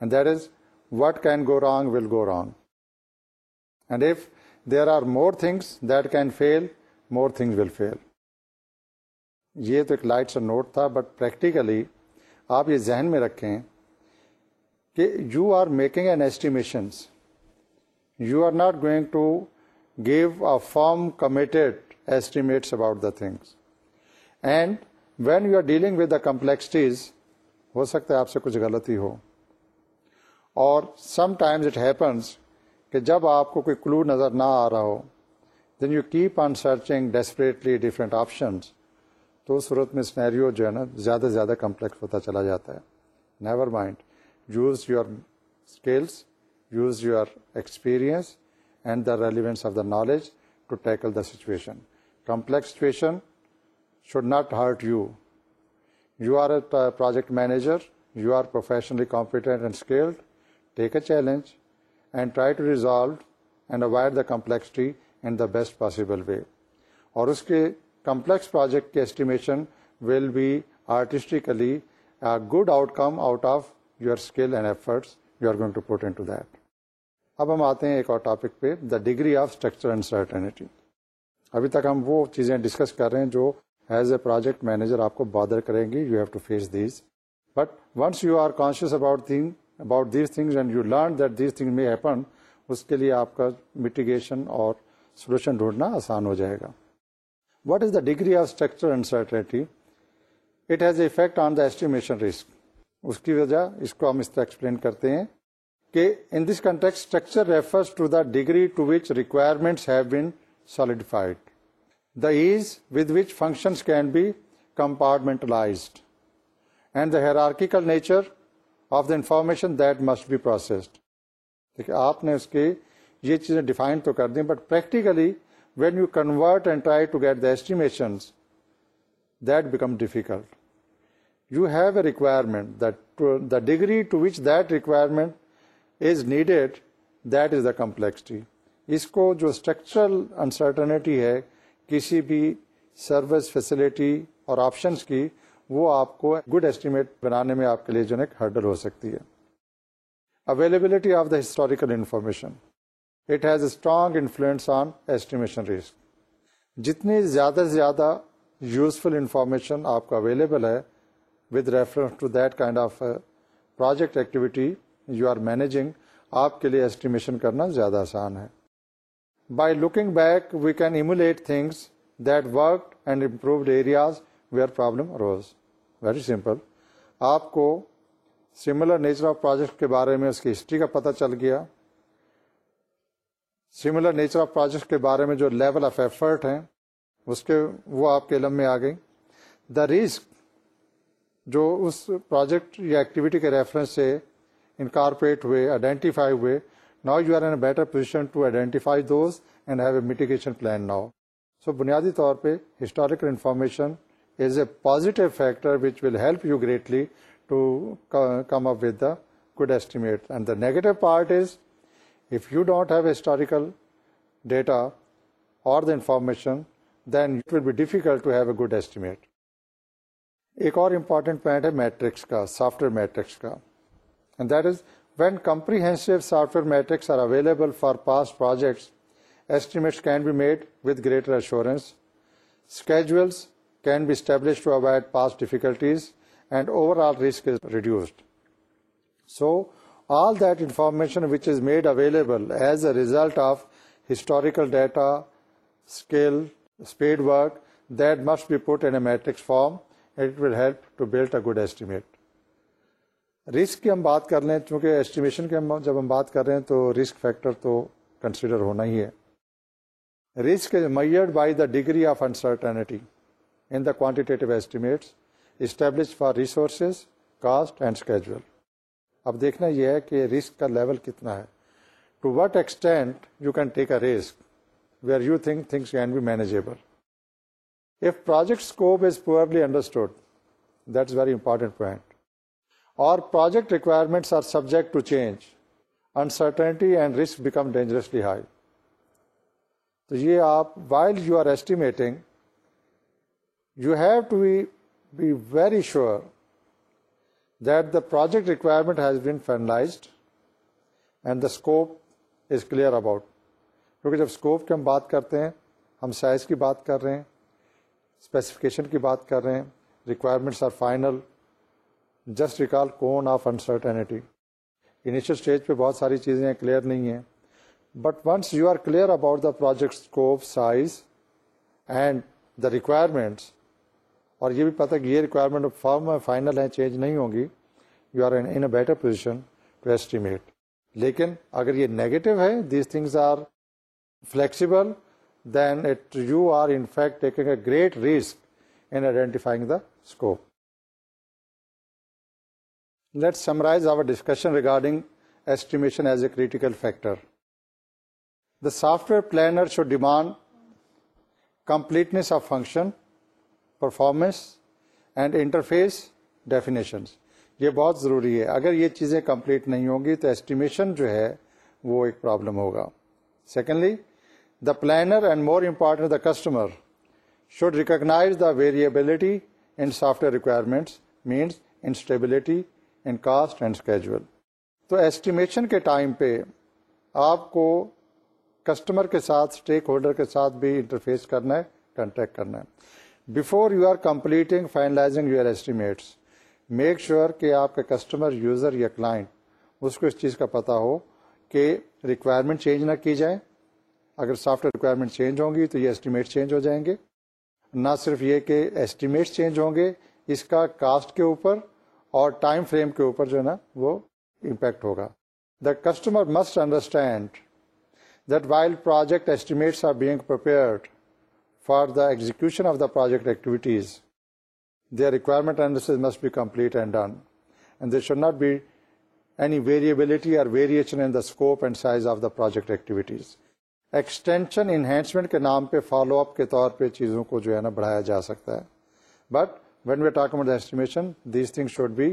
and that is what can go wrong will go wrong and if there are more things that can fail more things will fail یہ تو ایک light سا note تھا but practically آپ یہ ذہن میں رکھیں کہ you are making an estimation you are not going to give a firm committed estimates about the things and when you are dealing with the complexities ہو سکتا ہے آپ سے کچھ غلطی ہو اور سم ٹائمز اٹ ہیپنس کہ جب آپ کو کوئی کلو نظر نہ آ رہا ہو then you keep on searching desperately different options تو صورت میں سنیریو جو ہے نا زیادہ سے زیادہ کمپلیکس ہوتا چلا جاتا ہے never mind use your skills use your experience and the relevance of the knowledge to tackle the situation complex situation should not hurt you you are a project manager you are professionally competent and skilled take a challenge and try to resolve and avoid the complexity in the best possible way اور اس کے complex project کے estimation will be artistically good outcome out of your skill and efforts you are going to to put in that اب ہم آتے ہیں ایک اور ٹاپک پہ the degree of structure and certainty ابھی تک ہم وہ چیزیں ڈسکس کر رہے ہیں جو ایز اے پروجیکٹ مینیجر آپ کو بادر کریں گی you have to face these but once you are conscious about thing about these things and you learn that these thing میں ہیپن اس کے لیے آپ کا میٹیگیشن اور سولوشن ڈھونڈنا آسان ہو جائے گا what is the degree of structure and certainty it has effect on the estimation risk اس کی وجہ اس کو ہم اس طرح ایکسپلین کرتے ہیں کہ in this structure refers to the degree to which requirements have been solidified the ease with which functions can be compartmentalized and the hierarchical nature of the information that must be processed آپ نے اس کی یہ چیزیں define تو کر دیں but practically when you convert and try to get the estimations that become difficult you have a requirement the degree to which that requirement is needed that is the complexity اس کو جو structural uncertainty ہے کسی بھی service facility اور options کی وہ آپ کو گڈ ایسٹیمیٹ بنانے میں آپ کے لیے جو ہے ہرڈل ہو سکتی ہے availability of the historical information it has a strong influence on estimation risk جتنی زیادہ سے زیادہ یوزفل انفارمیشن آپ کا اویلیبل ہے with reference to that kind of project activity you are managing آپ کے لیے ایسٹیمیشن کرنا زیادہ آسان ہے by looking back we can emulate things that work and improved areas we are problem very simple آپ کو سملر نیچر آف پروجیکٹ کے بارے میں اس کی ہسٹری کا پتہ چل گیا سملر نیچر آف پروجیکٹ کے بارے میں جو لیول آف ایفرٹ ہیں اس کے وہ آپ کے علم میں آ گئی دا رسک جو اس پروجیکٹ یا ایکٹیویٹی کے ریفرنس سے انکارپوریٹ ہوئے آئیڈینٹیفائی ہوئے now you are in a better position to identify those and have a mitigation plan now so بنیادی طور پہ historical information is a positive factor which will help you greatly to come up with the good estimate and the negative part is if you don't have historical data اور the information then it will be difficult to have a good estimate ایک اور important point ہے metrics کا software metrics کا and that is when comprehensive software metrics are available for past projects estimates can be made greater assurance schedules can be establish to avoid past difficulties and overall risk is reduced so all that information which is made available as a result of historical data skill speed work that must be put in metrics form it will help to build a good estimate risk کی ہم بات کر لیں چونکہ estimation کے جب ہم بات کر رہے ہیں تو رسک فیکٹر تو کنسیڈر ہونا ہی ہے risk measured by the degree of uncertainty in the quantitative estimates establish for resources cost and schedule اب دیکھنا یہ ہے کہ رسک کا لیول کتنا ہے to what extent you can take a risk where you think things can be manageable if project scope is poorly understood that very important point اور project subject are subject to change uncertainty and risk become dangerously high تو یہ آپ while you are have to be be very sure that the project requirement has been finalized and the scope is clear about کیونکہ جب scope کی ہم بات کرتے ہیں ہم سائز کی بات کر رہے ہیں اسپیسیفکیشن کی بات کر رہے ہیں requirements are final just recall cone of uncertainty initial stage پہ بہت ساری چیزیں کلیئر نہیں ہیں but once you are clear about the project scope size and the requirements اور یہ بھی پتہ کہ یہ ریکوائرمنٹ فارم فائنل ہیں چینج نہیں ہوں گی you are in a better position to estimate لیکن اگر یہ نیگیٹو ہے these things are flexible then it you are in fact a great risk in identifying the scope let summarize our discussion regarding estimation as a critical factor the software planner should demand completeness of function performance and interface definitions. یہ بہت ضروری ہے اگر یہ چیزیں complete نہیں ہوں گی تو ایسٹیمیشن جو ہے وہ ایک پرابلم ہوگا secondly the planner and more important the customer should recognize the variability in software requirements means instability in cost and schedule تو ایسٹیمیشن کے ٹائم پہ آپ کو کسٹمر کے ساتھ اسٹیک ہولڈر کے ساتھ بھی انٹرفیس کرنا ہے کانٹیکٹ کرنا ہے before you are completing finalizing your estimates make sure کہ آپ کے کسٹمر یوزر یا کلائنٹ اس کو اس چیز کا پتہ ہو کہ ریکوائرمنٹ چینج نہ کی جائیں اگر سافٹ ویئر ریکوائرمنٹ چینج ہوں گی تو یہ اسٹیمیٹ چینج ہو جائیں گے نہ صرف یہ کہ اسٹیمیٹ چینج ہوں گے اس کا کاسٹ کے اوپر اور ٹائم فریم کے اوپر جو ہے نا وہ امپیکٹ ہوگا the customer must understand that while project estimates are being prepared for the execution of the project activities they are requirement must be complete and should not be any variability or variation in the scope and size of the project activities extension enhancement کے نام پہ follow up کے طور پہ چیزوں کو جو ہے نا بڑھایا جا سکتا ہے but when we talk about estimation estimation these thing should be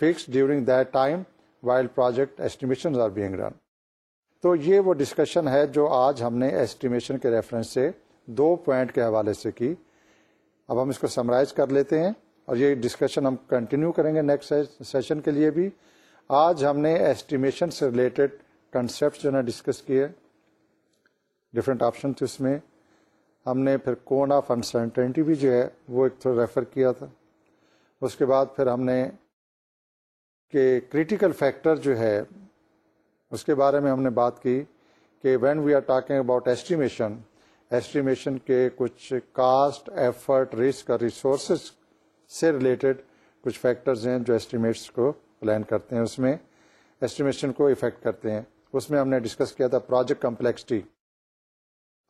fix during that time while project are being run تو یہ وہ ڈسکشن ہے جو آج ہم نے ایسٹیمیشن کے ریفرنس سے دو پوائنٹ کے حوالے سے کی اب ہم اس کو سمرائز کر لیتے ہیں اور یہ ڈسکشن ہم کنٹینیو کریں گے نیکسٹ سیشن کے لیے بھی آج ہم نے ایسٹیمیشن سے ریلیٹڈ کنسیپٹ جو ہے نا ڈسکس کیے ڈفرینٹ آپشن تھے اس میں ہم نے پھر کون آف انسرٹنٹی بھی جو ہے وہ ایک تھوڑا ریفر کیا تھا اس کے بعد پھر ہم نے کہ کریٹیکل فیکٹر جو ہے اس کے بارے میں ہم نے بات کی کہ when we are talking about estimation estimation کے کچھ کاسٹ ایفرٹ رسک اور ریسورسز سے ریلیٹڈ کچھ فیکٹرز ہیں جو ایسٹیمیٹس کو پلان کرتے ہیں اس میں ایسٹیمیشن کو افیکٹ کرتے ہیں اس میں ہم نے ڈسکس کیا تھا پروجیکٹ کمپلیکسٹی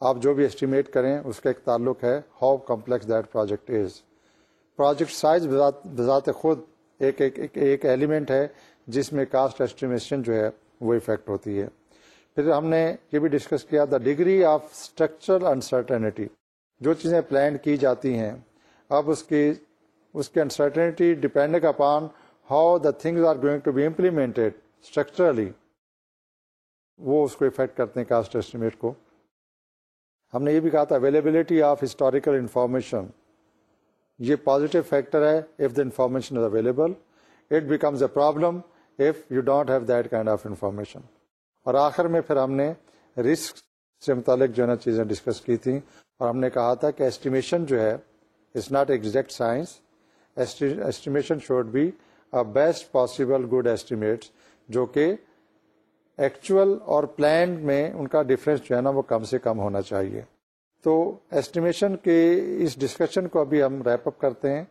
آپ جو بھی اسٹیمیٹ کریں اس کا ایک تعلق ہے how complex that project is project size بذات خود ایک ایک ایک ایلیمنٹ ہے جس میں کاسٹ ایسٹیمیشن جو ہے وہ افیکٹ ہوتی ہے پھر ہم نے یہ بھی ڈسکس کیا the degree of structural uncertainty جو چیزیں پلان کی جاتی ہیں اب اس کی اس کی uncertainty depending upon how the things are going to be implemented structurally وہ اس کو افیکٹ کرتے ہیں کاسٹ ایسٹیمیٹ کو ہم نے یہ بھی کہا تھا اویلیبلٹی آف ہسٹوریکل انفارمیشن یہ پازیٹیو فیکٹر ہے if the information is available it becomes a problem if you don't have that kind of information اور آخر میں پھر ہم نے رسک سے متعلق جو ہے نا چیزیں ڈسکس کی تھیں اور ہم نے کہا تھا کہ ایسٹیمیشن جو ہے is not exact science estimation should be a best possible good estimate جو کہ ایکچوئل اور پلانڈ میں ان کا ڈفرینس جو ہے نا وہ کم سے کم ہونا چاہیے تو ایسٹیمیشن کے اس ڈسکشن کو ابھی ہم ریپ اپ کرتے ہیں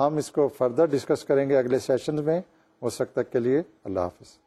ہم اس کو فردر ڈسکس کریں گے اگلے سیشن میں اس سکتا تک کے لیے اللہ حافظ